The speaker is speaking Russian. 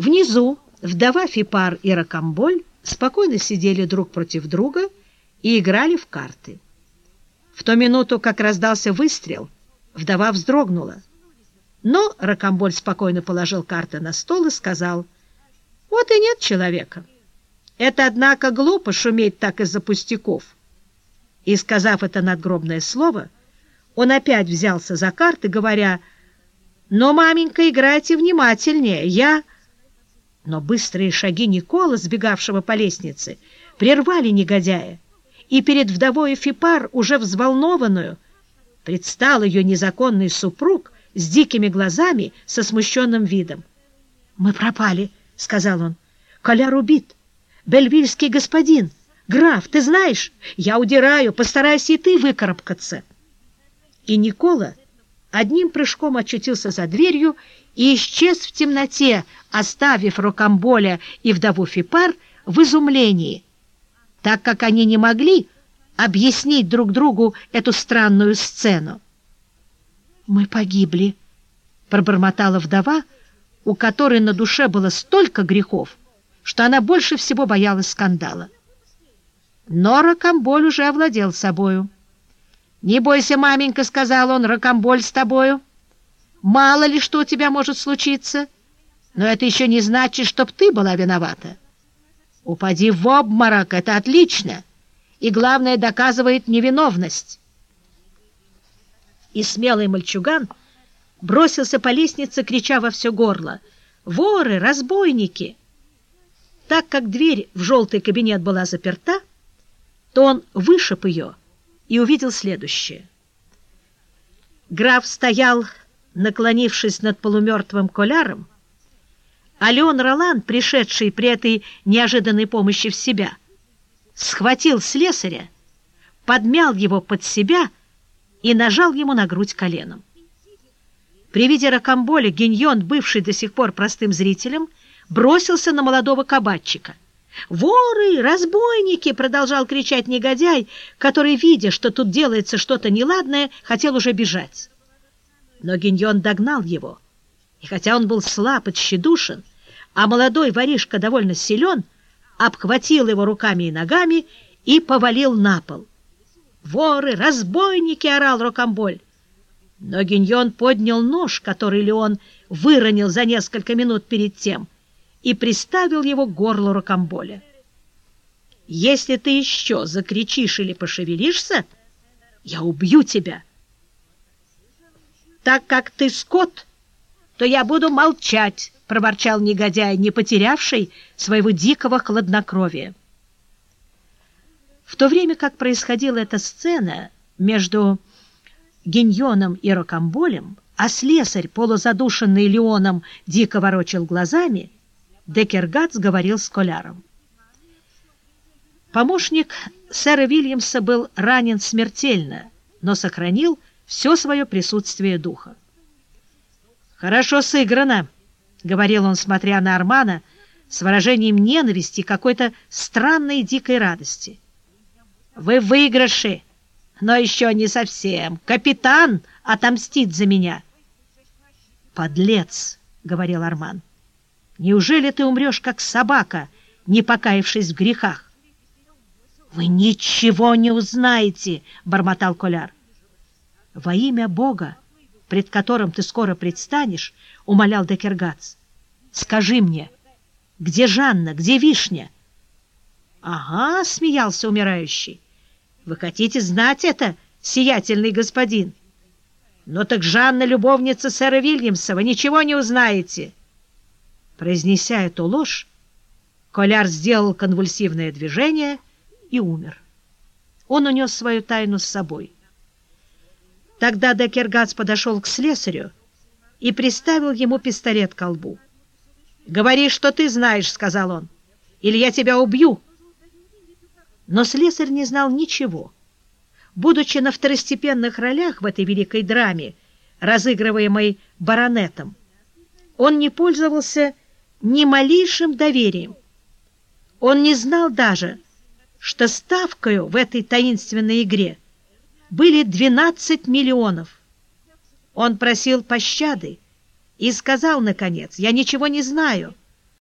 Внизу вдова Фипар и Ракамболь спокойно сидели друг против друга и играли в карты. В ту минуту, как раздался выстрел, вдова вздрогнула. Но Ракамболь спокойно положил карты на стол и сказал, «Вот и нет человека. Это, однако, глупо шуметь так из-за пустяков». И, сказав это надгробное слово, он опять взялся за карты, говоря, «Но, маменька, играйте внимательнее, я...» Но быстрые шаги Никола, сбегавшего по лестнице, прервали негодяя, и перед вдовой Фипар, уже взволнованную, предстал ее незаконный супруг с дикими глазами, со смущенным видом. — Мы пропали, — сказал он. — Коляр убит. Бельвильский господин. Граф, ты знаешь? Я удираю, постарайся и ты выкарабкаться. И Никола одним прыжком очутился за дверью и исчез в темноте, оставив Рокамболя и вдову Фипар в изумлении, так как они не могли объяснить друг другу эту странную сцену. «Мы погибли», — пробормотала вдова, у которой на душе было столько грехов, что она больше всего боялась скандала. Но Рокамболь уже овладел собою. «Не бойся, маменька», — сказал он, — «Рокамболь с тобою». Мало ли что у тебя может случиться, но это еще не значит, чтоб ты была виновата. Упади в обморок, это отлично, и, главное, доказывает невиновность. И смелый мальчуган бросился по лестнице, крича во все горло «Воры! Разбойники!» Так как дверь в желтый кабинет была заперта, то он вышиб ее и увидел следующее. Граф стоял наклонившись над полумертвым коляром, а Леон Ролан, пришедший при этой неожиданной помощи в себя, схватил слесаря, подмял его под себя и нажал ему на грудь коленом. При виде ракомболя Гиньон, бывший до сих пор простым зрителем, бросился на молодого кабачика. «Воры! Разбойники!» — продолжал кричать негодяй, который, видя, что тут делается что-то неладное, хотел уже бежать. Но Гиньон догнал его, и хотя он был слаб и тщедушен, а молодой воришка довольно силен, обхватил его руками и ногами и повалил на пол. «Воры! Разбойники!» — орал Рокамболь. Но Гиньон поднял нож, который Леон выронил за несколько минут перед тем, и приставил его к горлу Рокамболя. «Если ты еще закричишь или пошевелишься, я убью тебя!» так как ты скот, то я буду молчать, — проворчал негодяй, не потерявший своего дикого хладнокровия. В то время как происходила эта сцена между Гиньоном и Рокамболем, а слесарь, полузадушенный Леоном, дико ворочил глазами, Декергац говорил с Коляром. Помощник сэра Вильямса был ранен смертельно, но сохранил все свое присутствие духа. «Хорошо сыграно», — говорил он, смотря на Армана, с выражением ненависти какой-то странной дикой радости. «Вы в выигрыше, но еще не совсем. Капитан отомстит за меня». «Подлец», — говорил Арман, — «неужели ты умрешь, как собака, не покаявшись в грехах?» «Вы ничего не узнаете», — бормотал Коляр. «Во имя Бога, пред которым ты скоро предстанешь, — умолял Декергац, — скажи мне, где Жанна, где Вишня?» «Ага», — смеялся умирающий, — «вы хотите знать это, сиятельный господин?» «Ну так Жанна — любовница сэра Вильямса, вы ничего не узнаете!» Произнеся эту ложь, Коляр сделал конвульсивное движение и умер. Он унес свою тайну с собой. Тогда Декергац подошел к слесарю и приставил ему пистолет к колбу. «Говори, что ты знаешь», — сказал он, — «или я тебя убью». Но слесарь не знал ничего. Будучи на второстепенных ролях в этой великой драме, разыгрываемой баронетом, он не пользовался ни малейшим доверием. Он не знал даже, что ставкою в этой таинственной игре были 12 миллионов. Он просил пощады и сказал, наконец, «Я ничего не знаю».